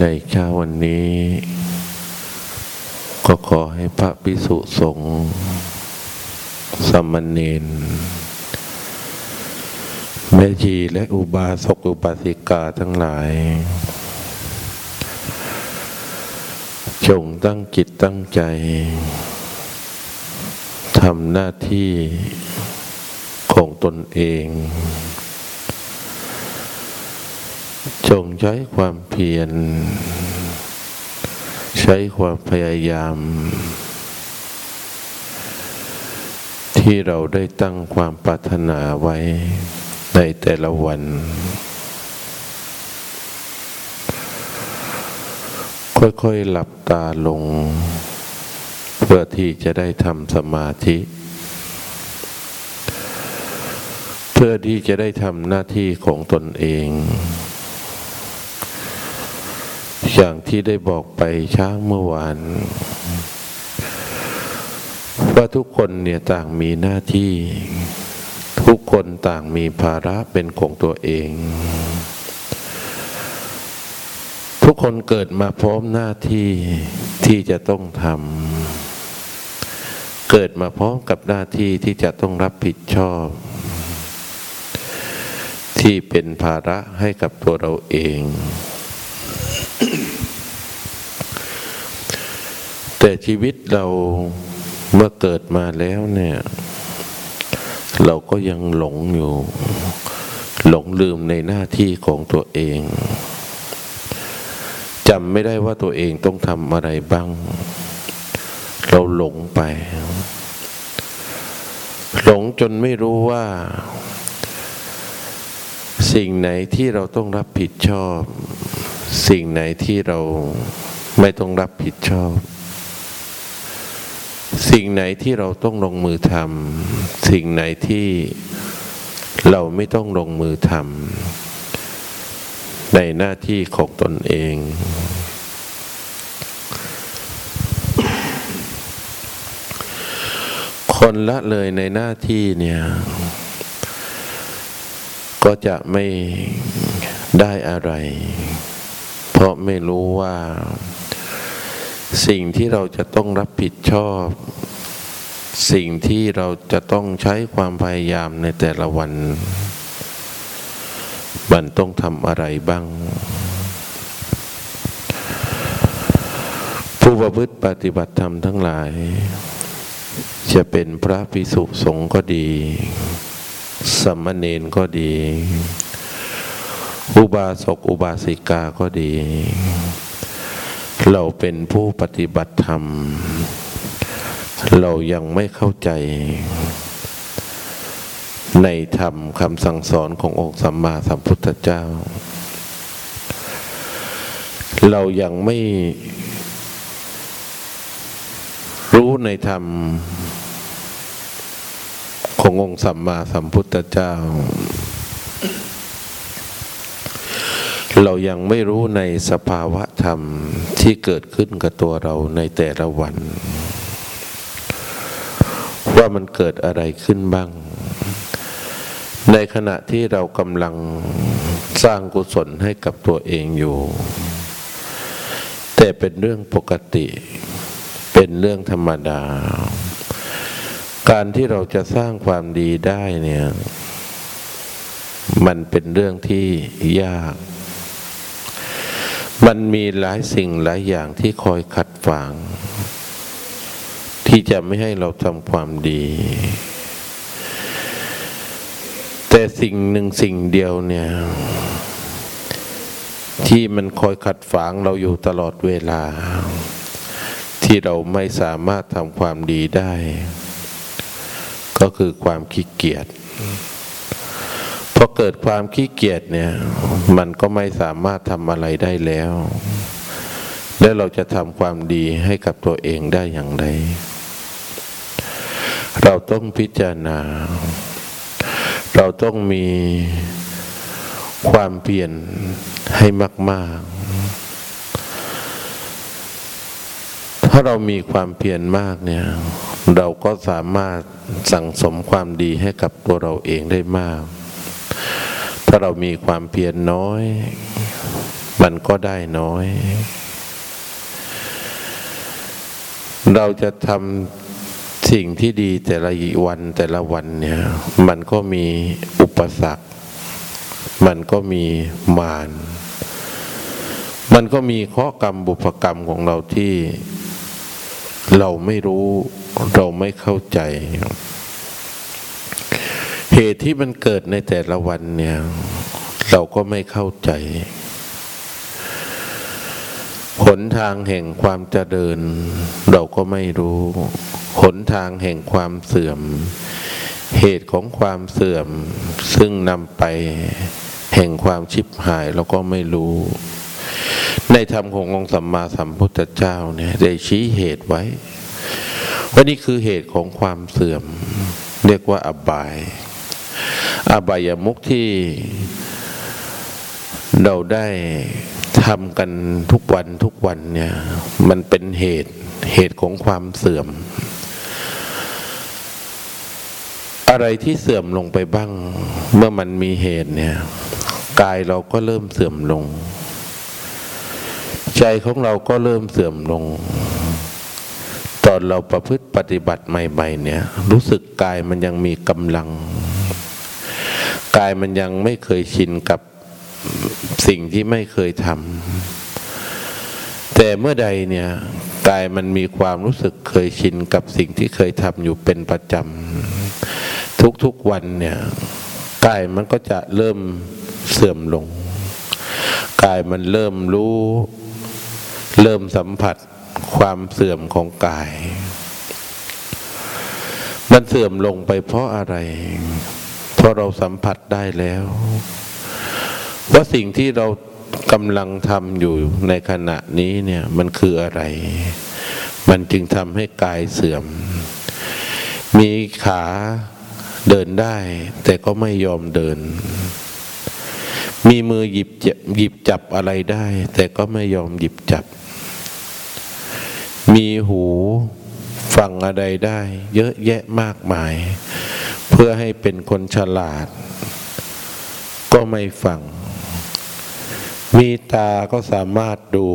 ในเช้าวันนี้ ก็ขอให้พระพิสุสงฆ์สามเณรแม่ชีและอุบาสกอุบาสิกาทั้งหลาย จงตั้งจิตตั้งใจทำหน้าที่ของตนเอง จงใช้ความเพียร ใช้ความพยายาม ที่เราได้ตั้งความปรารถนาไว้ในแต่ละวัน ค่อยๆหลับตาลง เพื่อที่จะได้ทำสมาธิเพื่อที่จะได้ทำหน้าที่ของตนเอง อย่างที่ได้บอกไปช้างเมื่อวาน ว่าทุกคนเนี่ยต่างมีหน้าที่ ทุกคนต่างมีภาระเป็นของตัวเอง ทุกคนเกิดมาพร้อมหน้าที่ที่จะต้องทำเกิดมาพร้อมกับหน้าที่ที่จะต้องรับผิดชอบ ที่เป็นภาระให้กับตัวเราเอง แต่ชีวิตเราเมื่อเกิดมาแล้วเนี่ย เราก็ยังหลงอยู่ หลงลืมในหน้าที่ของตัวเองจำไม่ได้ว่าตัวเองต้องทำอะไรบ้าง เราหลงไป หลงจนไม่รู้ว่า สิ่งไหนที่เราต้องรับผิดชอบ สิ่งไหนที่เราไม่ต้องรับผิดชอบ สิ่งไหนที่เราต้องลงมือทำสิ่งไหนที่เราไม่ต้องลงมือทำในหน้าที่ของตนเอง คนละเลยในหน้าที่เนี่ย ก็จะไม่ได้อะไร เพราะไม่รู้ว่า สิ่งที่เราจะต้องรับผิดชอบ สิ่งที่เราจะต้องใช้ความพยายามในแต่ละวัน มันต้องทำอะไรบ้าง ผู้ประพฤติปฏิบัติธรรมทั้งหลาย จะเป็นพระภิกษุสงฆ์ก็ดีสมณเณรก็ดี อุบาสกอุบาสิกาก็ดี เราเป็นผู้ปฏิบัติธรรม เรายังไม่เข้าใจ ในธรรมคำสั่งสอนขององค์สัมมาสัมพุทธเจ้า เรายังไม่รู้ในธรรมขององค์สัมมาสัมพุทธเจ้า เรายังไม่รู้ในสภาวะธรรมที่เกิดขึ้นกับตัวเราในแต่ละวัน ว่ามันเกิดอะไรขึ้นบ้าง ในขณะที่เรากำลังสร้างกุศลให้กับตัวเองอยู่ แต่เป็นเรื่องปกติ เป็นเรื่องธรรมดา การที่เราจะสร้างความดีได้เนี่ย มันเป็นเรื่องที่ยาก มันมีหลายสิ่งหลายอย่างที่คอยขัดฝางที่จะไม่ให้เราทำความดี แต่สิ่งหนึ่งสิ่งเดียวเนี่ย ที่มันคอยขัดฝางเราอยู่ตลอดเวลา ที่เราไม่สามารถทำความดีได้ ก็คือความขี้เกียจ อเกิดความขี้เกียจเนี่ย มันก็ไม่สามารถทำอะไรได้แล้ว แล้วเราจะทำความดีให้กับตัวเองได้อย่างไร เราต้องพิจารณา เราต้องมีความเพียรให้มาก ๆ ถ้าเรามีความเพียรมากเนี่ย เราก็สามารถสั่งสมความดีให้กับตัวเราเองได้มาก ถ้าเรามีความเพียรน้อยมมันก็ได้น้อย เราจะทำสิ่งที่ดีแต่ละวันแต่ละวันเนี่ย มันก็มีอุปสรรค มันก็มีมารมันก็มีข้อกรรมบุพกรรมของเราที่เราไม่รู้ เราไม่เข้าใจ เหตุที่มันเกิดในแต่ละวันเนี่ย เราก็ไม่เข้าใจ หนทางแห่งความเจริญ เราก็ไม่รู้ หนทางแห่งความเสื่อม เหตุของความเสื่อม ซึ่งนำไปแห่งความชิบหายเราก็ไม่รู้ ในธรรมขององค์สัมมาสัมพุทธเจ้าเนี่ยได้ชี้เหตุไว้ว่านี่คือเหตุของความเสื่อม เรียกว่าอบาย อบายมุกที่เราได้ทำกันทุกวันทุกวันเนี่ย มันเป็นเหตุเหตุของความเสื่อม อะไรที่เสื่อมลงไปบ้าง เมื่อมันมีเหตุเนี่ยกายเราก็เริ่มเสื่อมลง ใจของเราก็เริ่มเสื่อมลง ตอนเราประพฤติปฏิบัติใหม่ ๆ เนี่ย รู้สึกกายมันยังมีกำลัง กายมันยังไม่เคยชินกับสิ่งที่ไม่เคยทำแต่เมื่อใดเนี่ยกายมันมีความรู้สึกเคยชินกับสิ่งที่เคยทำอยู่เป็นประจำทุกๆวันเนี่ยกายมันก็จะเริ่มเสื่อมลง กายมันเริ่มรู้ เริ่มสัมผัสความเสื่อมของกาย มันเสื่อมลงไปเพราะอะไร ราะเราสัมผัสได้แล้ว ว่าสิ่งที่เรากำลังทำอยู่ในขณะนี้เนี่ยมันคืออะไร มันจึงทำให้กายเสื่อม มีขาเดินได้ แต่ก็ไม่ยอมเดิน มีมือหยิบหยิบจับอะไรได้ แต่ก็ไม่ยอมหยิบจับ มีหูฟังอะไรได้ เยอะแยะมากมาย เพื่อให้เป็นคนฉลาด ก็ไม่ฟัง มีตาก็สามารถดู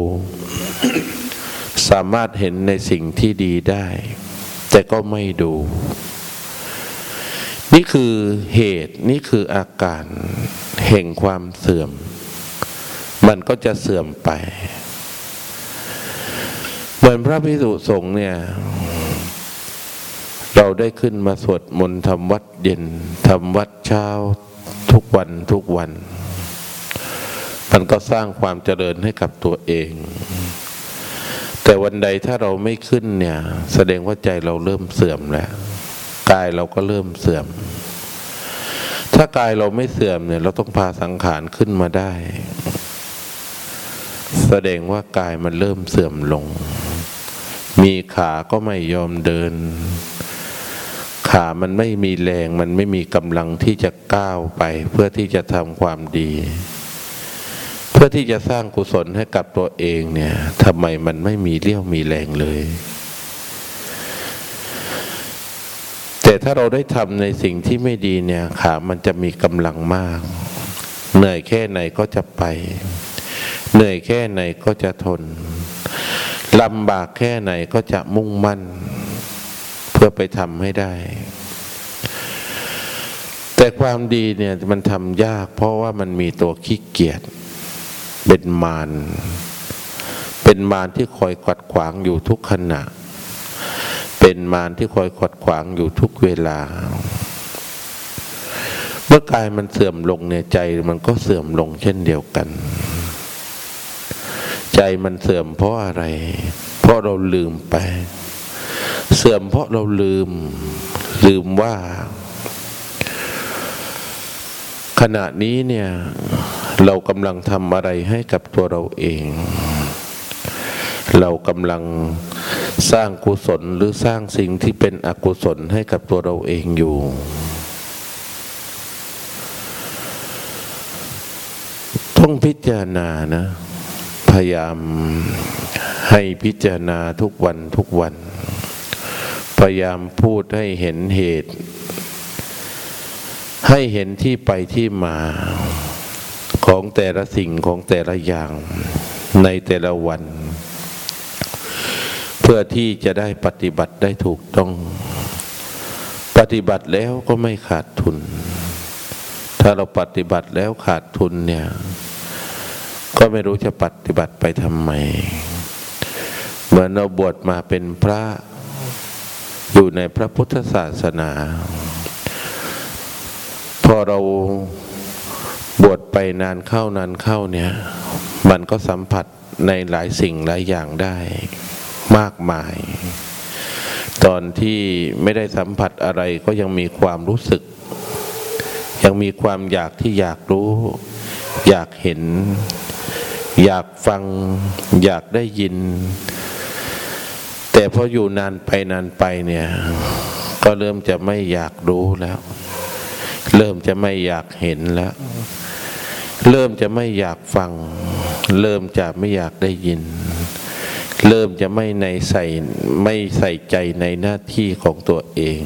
สามารถเห็นในสิ่งที่ดีได้ แต่ก็ไม่ดู นี่คือเหตุนี่คืออาการแห่งความเสื่อม มันก็จะเสื่อมไป เหมือนพระพิสุสงฆ์เนี่ย ได้ขึ้นมาสวดมนต์ทำวัดเย็นทำวัดเช้าทุกวันทุกวัน มันก็สร้างความเจริญให้กับตัวเอง แต่วันใดถ้าเราไม่ขึ้นเนี่ย แสดงว่าใจเราเริ่มเสื่อมแล้วกายเราก็เริ่มเสื่อม ถ้ากายเราไม่เสื่อมเนี่ย เราต้องพาสังขารขึ้นมาได้ แสดงว่ากายมันเริ่มเสื่อมลง มีขาก็ไม่ยอมเดิน ขามันไม่มีแรง มันไม่มีกำลังที่จะก้าวไป เพื่อที่จะทำความดี เพื่อที่จะสร้างกุศลให้กับตัวเองเนี่ยทำไมมันไม่มีเรี่ยวมีแรงเลย แต่ถ้าเราได้ทำในสิ่งที่ไม่ดีเนี่ย ขามันจะมีกำลังมาก เหนื่อยแค่ไหนก็จะไป เหนื่อยแค่ไหนก็จะทนลำบากแค่ไหนก็จะมุ่งมั่น เพื่อไปทำให้ได้ แต่ความดีเนี่ยมันทำยาก เพราะว่ามันมีตัวขี้เกียจเป็นมารเป็นมารที่คอยขัดขวางอยู่ทุกขณะ เป็นมารที่คอยขัดขวางอยู่ทุกเวลา เมื่อกายมันเสื่อมลงเนี่ยใจมันก็เสื่อมลงเช่นเดียวกัน ใจมันเสื่อมเพราะอะไร เพราะเราลืมไป เสื่อมเพราะเราลืม ลืมว่า ขณะนี้เนี่ย เรากำลังทำอะไรให้กับตัวเราเอง เรากำลังสร้างกุศลหรือสร้างสิ่งที่เป็นอกุศลให้กับตัวเราเองอยู่ ต้องพิจารณานะ พยายามให้พิจารณาทุกวันทุกวัน พยายามพูดให้เห็นเหตุ ให้เห็นที่ไปที่มา ของแต่ละสิ่งของแต่ละอย่างในแต่ละวัน เพื่อที่จะได้ปฏิบัติได้ถูกต้อง ปฏิบัติแล้วก็ไม่ขาดทุน ถ้าเราปฏิบัติแล้วขาดทุนเนี่ย ก็ไม่รู้จะปฏิบัติไปทำไมเหมือนเราบวชมาเป็นพระ อยู่ในพระพุทธศาสนา พอเราบวชไปนานเข้านานเข้าเนี่ย มันก็สัมผัสในหลายสิ่งหลายอย่างได้มากมาย ตอนที่ไม่ได้สัมผัสอะไรก็ยังมีความรู้สึก ยังมีความอยากที่อยากรู้ อยากเห็น อยากฟัง อยากได้ยิน แต่พออยู่นานไปนานไปเนี่ย ก็เริ่มจะไม่อยากรู้แล้ว เริ่มจะไม่อยากเห็นแล้ว เริ่มจะไม่อยากฟัง เริ่มจะไม่อยากได้ยิน เริ่มจะไม่ในใส่ไม่ใส่ใจในหน้าที่ของตัวเอง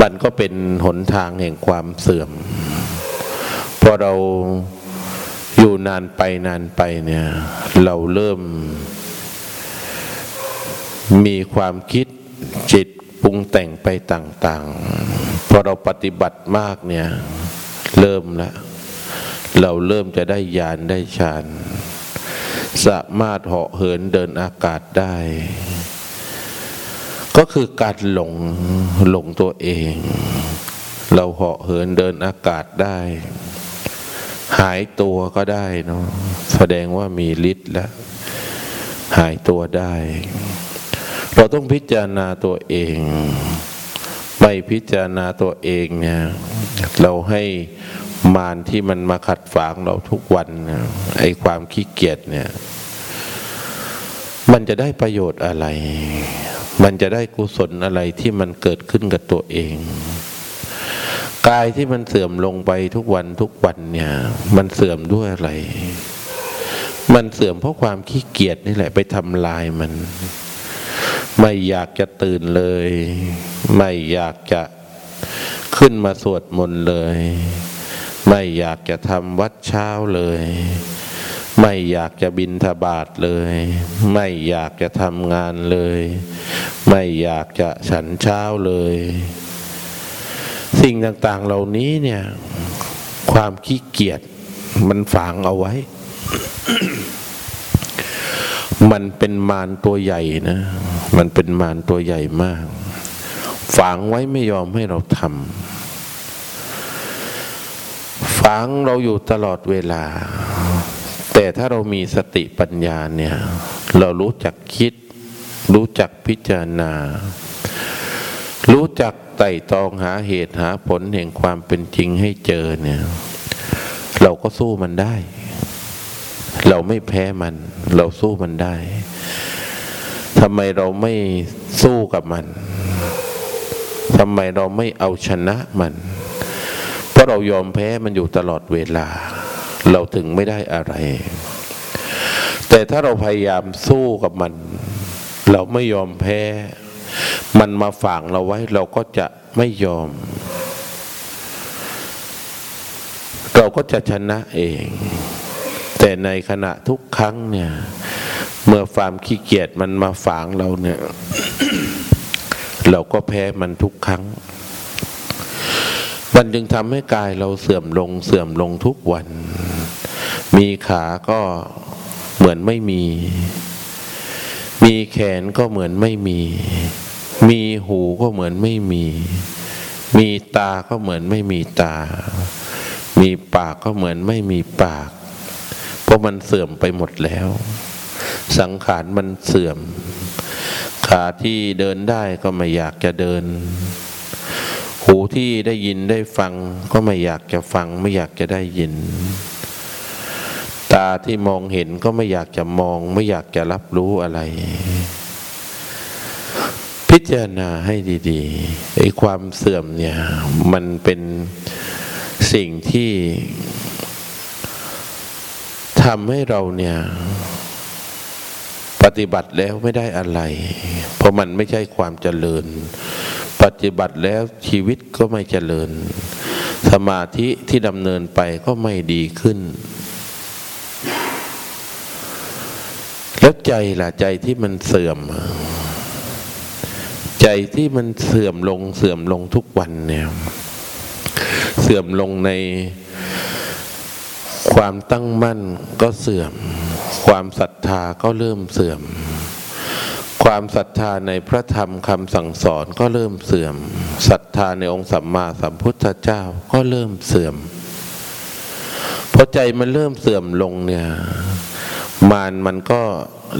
มันก็เป็นหนทางแห่งความเสื่อม พอเราอยู่นานไปนานไปเนี่ย เราเริ่ม มีความคิดจิตปรุงแต่งไปต่าง ๆ พอเราปฏิบัติมากเนี่ยเริ่มแล้วเราเริ่มจะได้ยานได้ฌานสามารถเหาะเหินเดินอากาศได้ ก็คือการหลงหลงตัวเอง เราเหาะเหินเดินอากาศได้ หายตัวก็ได้เนาะแสดงว่ามีฤทธิ์แล้ว หายตัวได้ เราต้องพิจารณาตัวเองไม่พิจารณาตัวเองเนี่ยเราให้มารที่มันมาขัดฝางเราทุกวันไอ้ความขี้เกียจเนี่ยมันจะได้ประโยชน์อะไร มันจะได้กุศลอะไรที่มันเกิดขึ้นกับตัวเอง กายที่มันเสื่อมลงไปทุกวันทุกวันเนี่ย มันเสื่อมด้วยอะไร มันเสื่อมเพราะความขี้เกียจนี่แหละไปทำลายมัน ไม่อยากจะตื่นเลย ไม่อยากจะขึ้นมาสวดมนต์เลย ไม่อยากจะทำวัดเช้าเลย ไม่อยากจะบินทบาทเลย ไม่อยากจะทำงานเลย ไม่อยากจะฉันเช้าเลย สิ่งต่างๆเหล่านี้เนี่ย ความขี้เกียจมันฝังเอาไว้ มันเป็นมารตัวใหญ่นะ มันเป็นมารตัวใหญ่มาก ฝังไว้ไม่ยอมให้เราทำฝังเราอยู่ตลอดเวลา แต่ถ้าเรามีสติปัญญาเนี่ย เรารู้จักคิด รู้จักพิจารณา รู้จักไต่ตองหาเหตุหาผลแห่งความเป็นจริงให้เจอเนี่ย เราก็สู้มันได้ เราไม่แพ้มัน เราสู้มันได้ทำไมเราไม่สู้กับมันทำไมเราไม่เอาชนะมัน เพราะเรายอมแพ้มันอยู่ตลอดเวลา เราถึงไม่ได้อะไร แต่ถ้าเราพยายามสู้กับมัน เราไม่ยอมแพ้ มันมาฝังเราไว้เราก็จะไม่ยอม เราก็จะชนะเอง แต่ในขณะทุกครั้งเนี่ย เมื่อความขี้เกียจมันมาฝังเราเนี่ย เราก็แพ้มันทุกครั้ง มันจึงทำให้กายเราเสื่อมลงเสื่อมลงทุกวัน มีขาก็เหมือนไม่มี มีแขนก็เหมือนไม่มี มีหูก็เหมือนไม่มี มีตาก็เหมือนไม่มีตา มีปากก็เหมือนไม่มีปาก เพราะมันเสื่อมไปหมดแล้ว สังขารมันเสื่อม ขาที่เดินได้ก็ไม่อยากจะเดิน หูที่ได้ยินได้ฟังก็ไม่อยากจะฟังไม่อยากจะได้ยิน ตาที่มองเห็นก็ไม่อยากจะมองไม่อยากจะรับรู้อะไรพิจารณาให้ดีๆไอ้ความเสื่อมเนี่ย มันเป็นสิ่งที่ ทำให้เราเนี่ย ปฏิบัติแล้วไม่ได้อะไร เพราะมันไม่ใช่ความเจริญ ปฏิบัติแล้วชีวิตก็ไม่เจริญ สมาธิที่ดำเนินไปก็ไม่ดีขึ้น แล้วใจล่ะใจที่มันเสื่อม ใจที่มันเสื่อมลงเสื่อมลงทุกวันเนี่ย เสื่อมลงใน ความตั้งมั่นก็เสื่อม ความศรัทธาก็เริ่มเสื่อม ความศรัทธาในพระธรรมคำสั่งสอนก็เริ่มเสื่อมศรัทธาในองค์สัมมาสัมพุทธเจ้าก็เริ่มเสื่อมพอใจมันเริ่มเสื่อมลงเนี่ยมานมันก็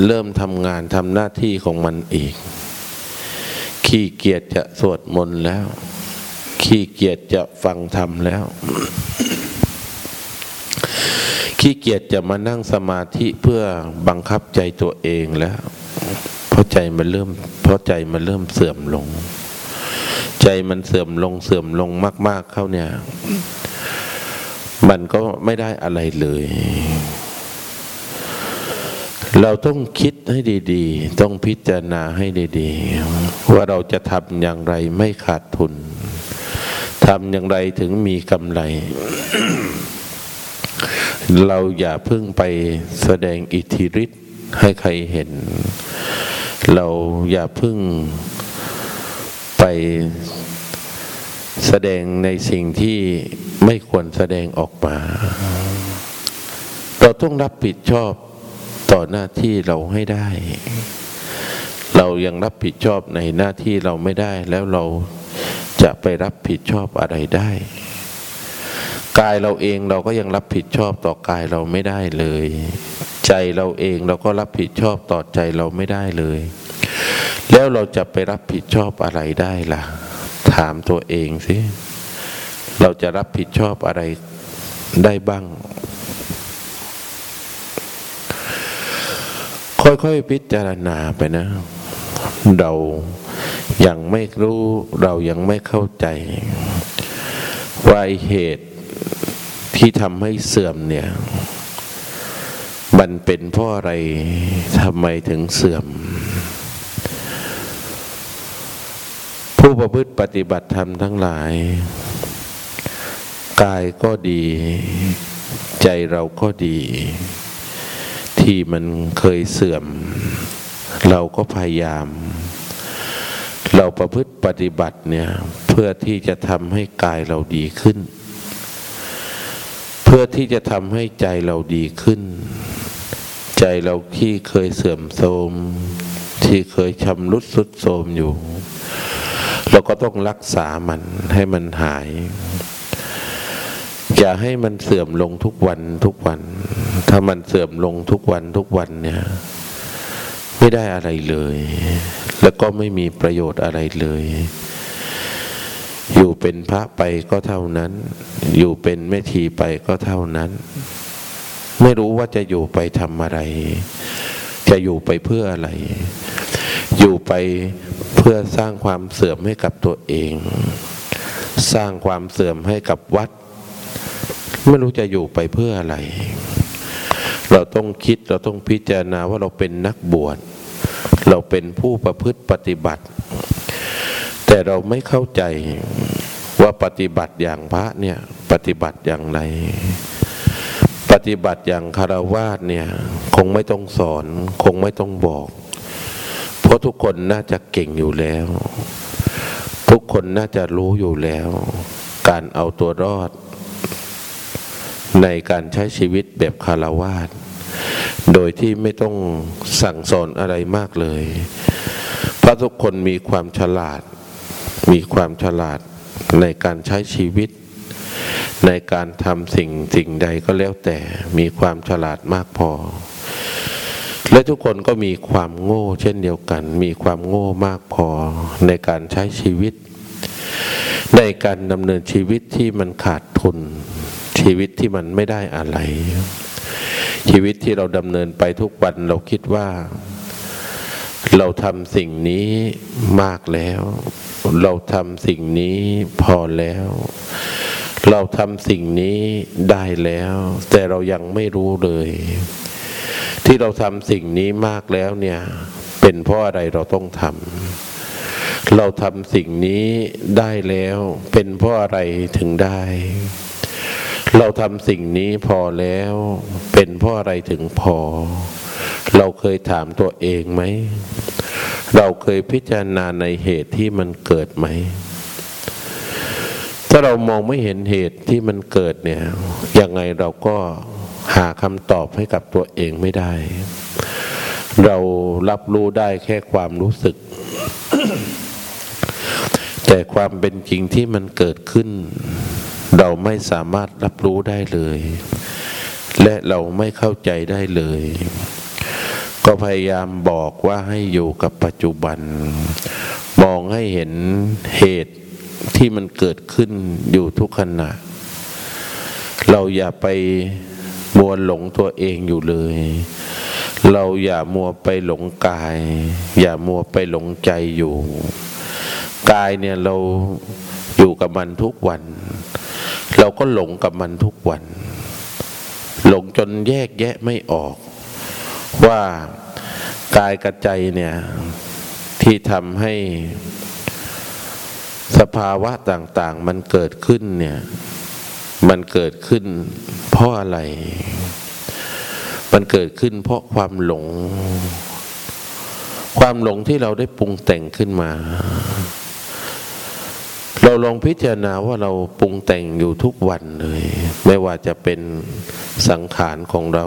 เริ่มทำงานทำหน้าที่ของมันอีก ขี้เกียจจะสวดมนต์แล้ว ขี้เกียจจะฟังธรรมแล้ว ขี้เกียจจะมานั่งสมาธิเพื่อบังคับใจตัวเองแล้ว เพราะใจมันเริ่ม เพราะใจมันเริ่มเสื่อมลง ใจมันเสื่อมลงเสื่อมลงมาก ๆเข้าเนี่ย มันก็ไม่ได้อะไรเลย เราต้องคิดให้ดีๆ ต้องพิจารณาให้ดีๆ ว่าเราจะทำอย่างไรไม่ขาดทุนทำอย่างไรถึงมีกำไร เราอย่าเพิ่งไปแสดงอิทธิฤทธิ์ให้ใครเห็น เราอย่าเพิ่งไปแสดงในสิ่งที่ไม่ควรแสดงออกมา เราต้องรับผิดชอบต่อหน้าที่เราให้ได้ เรายังรับผิดชอบในหน้าที่เราไม่ได้ แล้วเราจะไปรับผิดชอบอะไรได้ กายเราเองเราก็ยังรับผิดชอบต่อกายเราไม่ได้เลย ใจเราเองเราก็รับผิดชอบต่อใจเราไม่ได้เลย แล้วเราจะไปรับผิดชอบอะไรได้ล่ะ ถามตัวเองสิเราจะรับผิดชอบอะไรได้บ้าง ค่อยๆพิจารณาไปนะ เรายังไม่รู้เรายังไม่เข้าใจว่าเหตุ ที่ทำให้เสื่อมเนี่ย มันเป็นเพราะอะไรทำไมถึงเสื่อม ผู้ประพฤติปฏิบัติธรรมทั้งหลาย กายก็ดี ใจเราก็ดี ที่มันเคยเสื่อม เราก็พยายาม เราประพฤติปฏิบัติเนี่ย เพื่อที่จะทำให้กายเราดีขึ้น เพื่อที่จะทำให้ใจเราดีขึ้น ใจเราที่เคยเสื่อมโทรมที่เคยชำรุดสุดโทรมอยู่ เราก็ต้องรักษามันให้มันหาย อย่าให้มันเสื่อมลงทุกวันทุกวัน ถ้ามันเสื่อมลงทุกวันทุกวันเนี่ย ไม่ได้อะไรเลย แล้วก็ไม่มีประโยชน์อะไรเลย อยู่เป็นพระไปก็เท่านั้น อยู่เป็นแม่ชีไปก็เท่านั้น ไม่รู้ว่าจะอยู่ไปทำอะไร จะอยู่ไปเพื่ออะไร อยู่ไปเพื่อสร้างความเสื่อมให้กับตัวเอง สร้างความเสื่อมให้กับวัด ไม่รู้จะอยู่ไปเพื่ออะไร เราต้องคิดเราต้องพิจารณาว่าเราเป็นนักบวช เราเป็นผู้ประพฤติปฏิบัติ แต่เราไม่เข้าใจว่าปฏิบัติอย่างพระเนี่ย ปฏิบัติอย่างไร ปฏิบัติอย่างคารวาสเนี่ย คงไม่ต้องสอน คงไม่ต้องบอก เพราะทุกคนน่าจะเก่งอยู่แล้ว ทุกคนน่าจะรู้อยู่แล้ว การเอาตัวรอด ในการใช้ชีวิตแบบคารวาสโดยที่ไม่ต้องสั่งสอนอะไรมากเลย เพราะทุกคนมีความฉลาด มีความฉลาดในการใช้ชีวิต ในการทำสิ่งสิ่งใดก็แล้วแต่มีความฉลาดมากพอ และทุกคนก็มีความโง่ เช่นเดียวกัน มีความโง่มากพอในการใช้ชีวิต ในการดำเนินชีวิตที่มันขาดทุน ชีวิตที่มันไม่ได้อะไร ชีวิตที่เราดำเนินไปทุกวันเราคิดว่า เราทำสิ่งนี้มากแล้ว เราทำสิ่งนี้พอแล้ว เราทำสิ่งนี้ได้แล้ว แต่เรายังไม่รู้เลย ที่เราทำสิ่งนี้มากแล้วเนี่ย เป็นเพราะอะไรเราต้องทำเราทำสิ่งนี้ได้แล้ว เป็นเพราะอะไรถึงได้ เราทำสิ่งนี้พอแล้ว เป็นเพราะอะไรถึงพอ เราเคยถามตัวเองไหม เราเคยพิจารณาในเหตุที่มันเกิดไหม ถ้าเรามองไม่เห็นเหตุที่มันเกิดเนี่ย ยังไงเราก็หาคำตอบให้กับตัวเองไม่ได้ เรารับรู้ได้แค่ความรู้สึก แต่ความเป็นจริงที่มันเกิดขึ้น เราไม่สามารถรับรู้ได้เลย และเราไม่เข้าใจได้เลย ก็พยายามบอกว่าให้อยู่กับปัจจุบัน มองให้เห็นเหตุที่มันเกิดขึ้นอยู่ทุกขณะ เราอย่าไปมัวหลงตัวเองอยู่เลย เราอย่ามัวไปหลงกาย อย่ามัวไปหลงใจอยู่ กายเนี่ยเราอยู่กับมันทุกวัน เราก็หลงกับมันทุกวัน หลงจนแยกแยะไม่ออกว่า กายกับใจเนี่ย ที่ทำให้สภาวะต่าง ๆ มันเกิดขึ้นเนี่ย มันเกิดขึ้น เพราะอะไร มันเกิดขึ้นเพราะความหลง ความหลงที่เราได้ปรุงแต่งขึ้นมา เราลองพิจารณาว่าเราปรุงแต่งอยู่ทุกวันเลย ไม่ว่าจะเป็นสังขารของเรา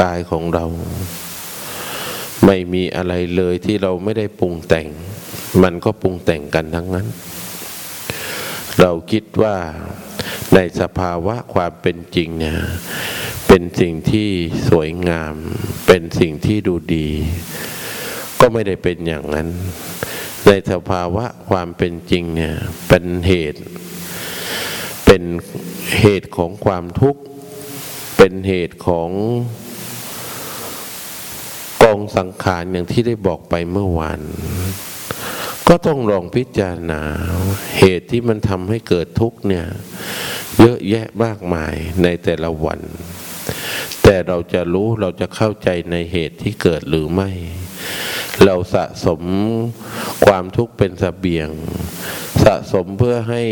กายของเรา ไม่มีอะไรเลยที่เราไม่ได้ปรุงแต่ง มันก็ปรุงแต่งกันทั้งนั้น เราคิดว่าในสภาวะความเป็นจริงเนี่ยเป็นสิ่งที่สวยงาม เป็นสิ่งที่ดูดี ก็ไม่ได้เป็นอย่างนั้น ในสภาวะความเป็นจริงเนี่ยเป็นเหตุ เป็นเหตุของความทุกข์ เป็นเหตุของ สังขารอย่างที่ได้บอกไปเมื่อวานก็ต้องลองพิจารณา เหตุที่มันทำให้เกิดทุกข์เนี่ย เยอะแยะมากมายในแต่ละวัน แต่เราจะรู้เราจะเข้าใจในเหตุที่เกิดหรือไม่ เราสะสมความทุกข์เป็นสเสบียง สะสมเพื่อให้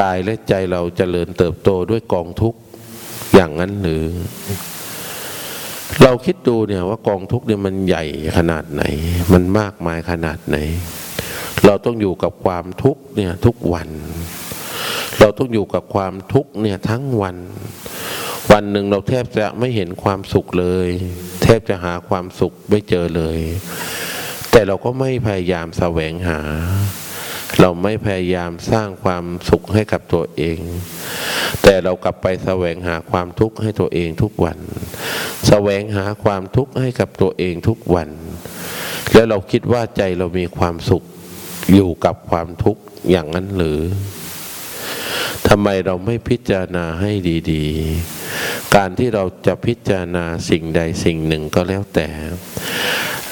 กายและใจเราเจริญเติบโตด้วยกองทุกข์อย่างนั้นหรือ เราคิดดูเนี่ยว่ากองทุกเนี่ยมันใหญ่ขนาดไหน มันมากมายขนาดไหน เราต้องอยู่กับความทุกเนี่ยทุกวัน เราต้องอยู่กับความทุกเนี่ยทั้งวัน วันหนึ่งเราแทบจะไม่เห็นความสุขเลย แทบจะหาความสุขไม่เจอเลย แต่เราก็ไม่พยายามแสวงหา เราไม่พยายามสร้างความสุขให้กับตัวเอง แต่เรากลับไปแสวงหาความทุกข์ให้ตัวเองทุกวัน แสวงหาความทุกข์ให้กับตัวเองทุกวัน แล้วเราคิดว่าใจเรามีความสุขอยู่กับความทุกข์อย่างนั้นหรือทำไมเราไม่พิจารณาให้ดีๆ การที่เราจะพิจารณาสิ่งใดสิ่งหนึ่งก็แล้วแต่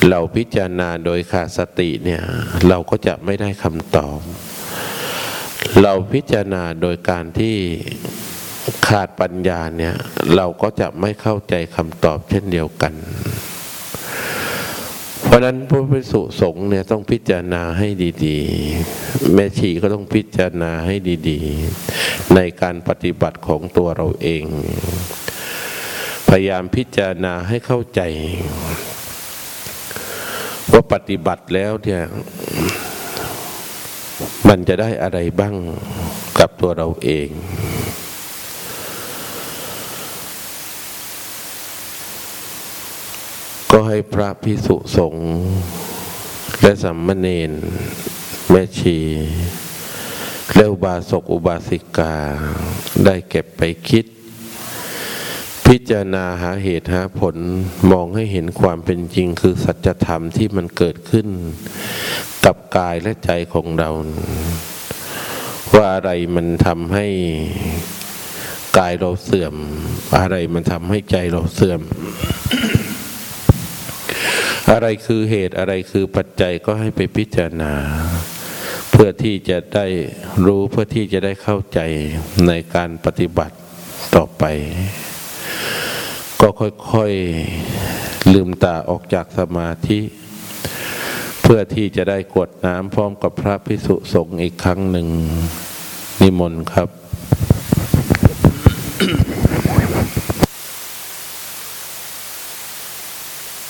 เราพิจารณาโดยขาดสติเนี่ย เราก็จะไม่ได้คำตอบ เราพิจารณาโดยการที่ขาดปัญญาเนี่ย เราก็จะไม่เข้าใจคำตอบเช่นเดียวกัน เพราะนั้นพระภิกษุสงฆ์เนี่ยต้องพิจารณาให้ดีๆ แม่ชีก็ต้องพิจารณาให้ดีๆ ในการปฏิบัติของตัวเราเอง พยายามพิจารณาให้เข้าใจ ว่าปฏิบัติแล้วเนี่ย มันจะได้อะไรบ้างกับตัวเราเอง ก็ให้พระพิสุสงฆ์และสัมมเนนแม่ชีและอุบาสกอุบาสิกา ได้เก็บไปคิด พิจารณาหาเหตุหาผลมองให้เห็นความเป็นจริงคือสัจธรรมที่มันเกิดขึ้น กับกายและใจของเรา ว่าอะไรมันทำให้กายเราเสื่อม อะไรมันทำให้ใจเราเสื่อม อะไรคือเหตุอะไรคือปัจจัยก็ให้ไปพิจารณา เพื่อที่จะได้รู้เพื่อที่จะได้เข้าใจในการปฏิบัติต่อไป ก็ค่อยๆลืมตาออกจากสมาธิ พพื่อที่จะได้กรวดน้ำพร้อมกับพระพิสุสงฆ์อีกครั้งหนึ่งนิมนต์ครับ